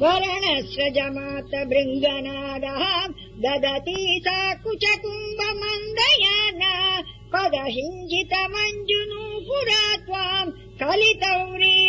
वरणस्रजमात भृङ्गनादः ददति सा कुचकुम्भ मन्दया न पुरा त्वाम् कलितौरी